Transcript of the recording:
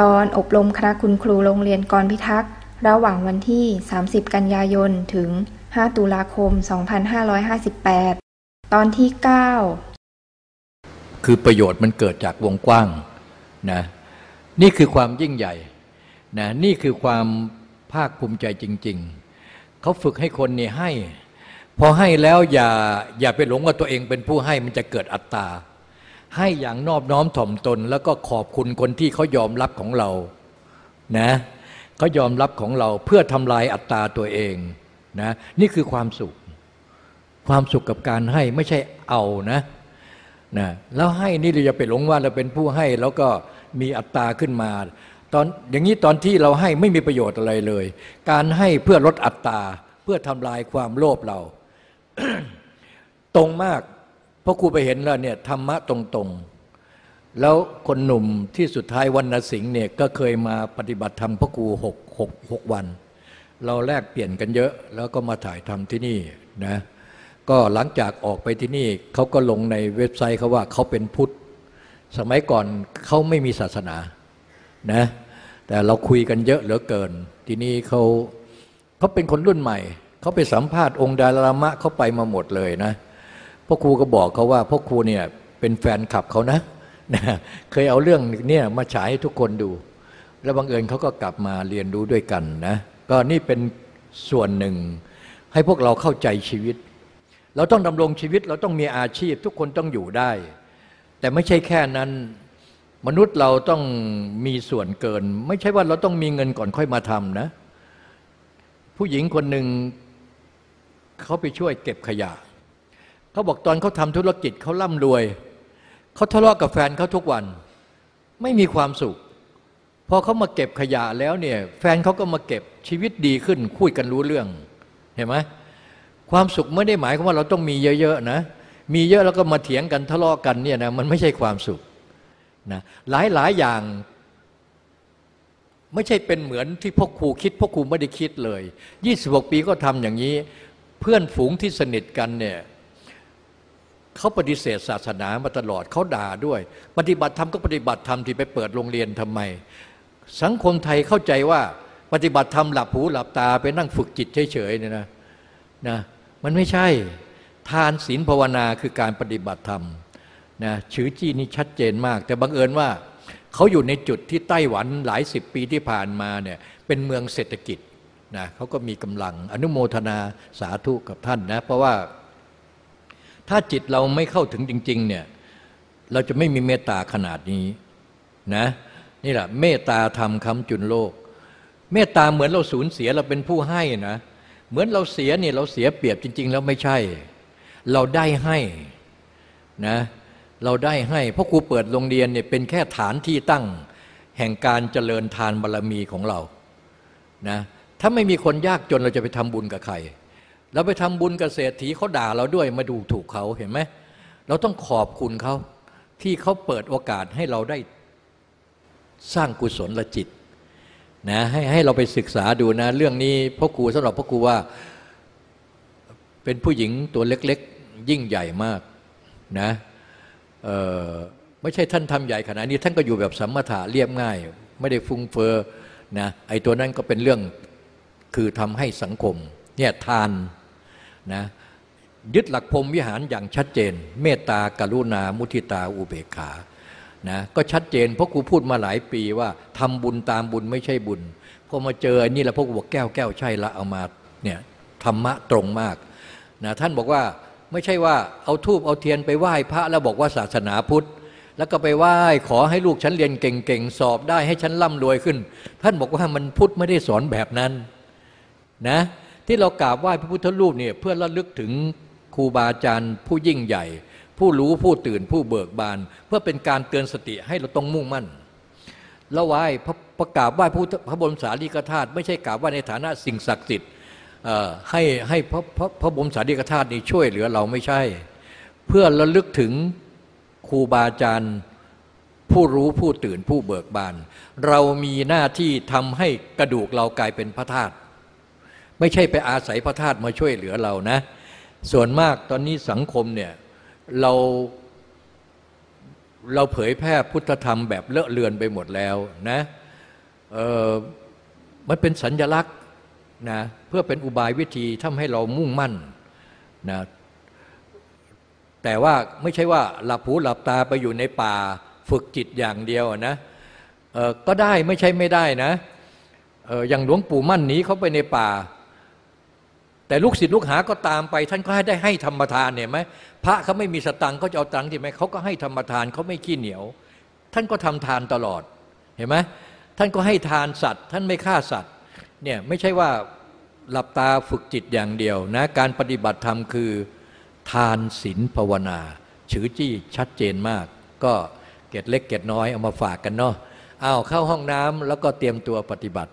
ตอนอบรมคณะคุณครูโรงเรียนกรพิทักษ์ ระหว่างวันที่ 30 กันยายน ถึง 5 ตุลาคม 2558 ตอนที่ 9 คือประโยชน์มันเกิดจากวงกว้างนะ นี่คือความยิ่งใหญ่นะนี่คือความภาคภูมิใจจริง ๆ เขาฝึกให้คนนี่ให้ พอให้แล้วอย่าอย่าไปหลงว่าตัวเองเป็นผู้ให้มันจะเกิดอัตตา ให้อย่างนอบน้อมถ่อมตน แล้วก็ขอบคุณคนที่เขายอมรับของเรานะเขายอมรับของเราเพื่อทำลายอัตตาตัวเองนะนี่คือความสุข ความสุขกับการให้ไม่ใช่เอานะนะแล้วให้นี่เราจะไปหลงว่าเราเป็นผู้ให้แล้วก็มีอัตตาขึ้นมาตอนอย่างนี้ตอนที่เราให้ไม่มีประโยชน์อะไรเลย การให้เพื่อลดอัตตาเพื่อทำลายความโลภเรา ตรงมาก เพราะครูไปเห็นแล้วเนี่ยธรรมะตรงๆ แล้วคนหนุ่มที่สุดท้ายวันนสิงห์เนี่ยก็เคยมาปฏิบัติธรรมพระครูหกหกหกวัน เราแลกเปลี่ยนกันเยอะ แล้วก็มาถ่ายทำที่นี่นะก็หลังจากออกไปที่นี่เขาก็ลงในเว็บไซต์เขาว่าเขาเป็นพุทธ สมัยก่อนเขาไม่มีศาสนานะแต่เราคุยกันเยอะเหลือเกิน ทีนี้เขาเขาเป็นคนรุ่นใหม่ เขาไปสัมภาษณ์องค์ดารามะเขาไปมาหมดเลยนะ พ่อครูก็บอกเขาว่าพ่อครูเนี่ยเป็นแฟนคลับเขานะนะเคยเอาเรื่องเนี่ยมาฉายให้ทุกคนดู แล้วบังเอิญเขาก็กลับมาเรียนรู้ด้วยกันนะก็นี่เป็นส่วนหนึ่ง ให้พวกเราเข้าใจชีวิต เราต้องดำรงชีวิตเราต้องมีอาชีพทุกคนต้องอยู่ได้ แต่ไม่ใช่แค่นั้น มนุษย์เราต้องมีส่วนเกิน ไม่ใช่ว่าเราต้องมีเงินก่อนค่อยมาทำนะ ผู้หญิงคนหนึ่งเขาไปช่วยเก็บขยะ เขาบอกตอนเขาทำธุรกิจเขาร่ำรวย เขาทะเลาะกับแฟนเขาทุกวัน ไม่มีความสุข พอเขามาเก็บขยะแล้วเนี่ย แฟนเขาก็มาเก็บชีวิตดีขึ้น คุยกันรู้เรื่อง เห็นไหมความสุขไม่ได้หมายความว่าเราต้องมีเยอะๆนะ มีเยอะแล้วก็มาเถียงกันทะเลาะกันเนี่ยนะมันไม่ใช่ความสุขนะหลายหลายอย่างไม่ใช่เป็นเหมือนที่พ่อครูคิดพ่อครูไม่ได้คิดเลย 26 ปีก็ทำอย่างนี้ เพื่อนฝูงที่สนิทกันเนี่ย เขาปฏิเสธศาสนามาตลอดเขาด่าด้วย ปฏิบัติธรรมก็ปฏิบัติธรรมที่ไปเปิดโรงเรียนทำไม สังคมไทยเข้าใจว่าปฏิบัติธรรมหลับหูหลับตาไปนั่งฝึกจิตเฉยๆเนี่ยนะนะมันไม่ใช่ทานศีลภาวนาคือการปฏิบัติธรรมนะชื่อจี้นี่ชัดเจนมาก แต่บังเอิญว่าเขาอยู่ในจุดที่ไต้หวันหลายสิบปีที่ผ่านมาเนี่ยเป็นเมืองเศรษฐกิจนะเขาก็มีกำลังอนุโมทนาสาธุกับท่านนะเพราะว่า ถ้าจิตเราไม่เข้าถึงจริง ๆ เนี่ย เราจะไม่มีเมตตาขนาดนี้นะนี่แหละเมตตาธรรมคำจุนโลก เมตตาเหมือนเราสูญเสียเราเป็นผู้ให้นะเหมือนเราเสียเนี่ยเราเสียเปรียบจริง ๆ แล้วไม่ใช่ เราได้ให้นะเราได้ให้เพราะครูเปิดโรงเรียนเนี่ยเป็นแค่ฐานที่ตั้งแห่งการเจริญทานบารรมีของเรานะถ้าไม่มีคนยากจนเราจะไปทำบุญกับใคร เราไปทำบุญกับเศรษฐีเขาด่าเราด้วยมาดูถูกเขาเห็นไหมเราต้องขอบคุณเขาที่เขาเปิดโอกาสให้เราได้สร้างกุศลละจิตนะให้ให้เราไปศึกษาดูนะ เรื่องนี้พ่อครูสำหรับพ่อครูว่า เป็นผู้หญิงตัวเล็กๆ ยิ่งใหญ่มากนะไม่ใช่ท่านทำใหญ่ขนาดนี้ท่านก็อยู่แบบสัมมาถะเรียบง่าย ไม่ได้ฟุ้งเฟอ้อนะไอ้ตัวนั้นก็เป็นเรื่องคือทำให้สังคมเนี่ยทาน นะยึดหลักพรมวิหารอย่างชัดเจน เมตตากรุณา มุทิตาอุเบกขานะก็ชัดเจนเพราะกูพูดมาหลายปีว่าทำบุญตามบุญไม่ใช่บุญพอมาเจออันนี้แล้วพวกบอกแก้วแก้วใช่ละเอามาเนี่ยธรรมะตรงมากนะท่านบอกว่าไม่ใช่ว่าเอาทูบเอาเทียนไปไหว้พระแล้วบอกว่าศาสนาพุทธ แล้วก็ไปไหว้ขอให้ลูกฉันเรียนเก่งๆ สอบได้ให้ฉันร่ำรวยขึ้น ท่านบอกว่ามันพุทธไม่ได้สอนแบบนั้นนะ ที่เรากราบไหว้พระพุทธรูปเนี่ยเพื่อระลึกถึงครูบาอาจารย์ผู้ยิ่งใหญ่ ผู้รู้ผู้ตื่นผู้เบิกบาน เพื่อเป็นการเตือนสติให้เราต้องมุ่งมั่นแล้วไหว้ประกาศไหว้พระบรมสารีริกธาตุไม่ใช่กราบไหว้ในฐานะสิ่งศักดิ์สิทธิ์ให้ให้พระพระพระบรมสารีริกธาตุนี้ช่วยเหลือเราไม่ใช่ เพื่อระลึกถึงครูบาอาจารย์ผู้รู้ผู้ตื่นผู้เบิกบาน เรามีหน้าที่ทำให้กระดูกเรากลายเป็นพระธาตุ ไม่ใช่ไปอาศัยพระธาตุมาช่วยเหลือเรานะ ส่วนมากตอนนี้สังคมเนี่ยเราเราเผยแพร่พุทธธรรมแบบเลอะเลือนไปหมดแล้วนะมันเป็นสัญญลักษณ์นะเพื่อเป็นอุบายวิธีทำให้เรามุ่งมั่นนะแต่ว่าไม่ใช่ว่าหลับหูหลับตาไปอยู่ในป่าฝึกจิตอย่างเดียวนะก็ได้ไม่ใช่ไม่ได้นะอออย่างหลวงปู่มั่นหนีเขาไปในป่า แต่ลูกศิษย์ลูกหาก็ตามไป ท่านก็ให้ได้ให้ธรรมทานเนี่ยไหมพระเขาไม่มีสตังค์เขาจะเอาตังค์ที่ไหมเขาก็ให้ธรรมทานเขาไม่ขี้เหนียว ท่านก็ทำทานตลอดเห็นไหมท่านก็ให้ทานสัตว์ ท่านไม่ฆ่าสัตว์เนี่ยไม่ใช่ว่าหลับตาฝึกจิตอย่างเดียวนะการปฏิบัติธรรมคือทานศีลภาวนาฉือจี้ชัดเจนมาก ก็เกร็ดเล็กเกร็ดน้อยเอามาฝากกันเนาะอ้าวเข้าห้องน้ำแล้วก็เตรียมตัวปฏิบัติ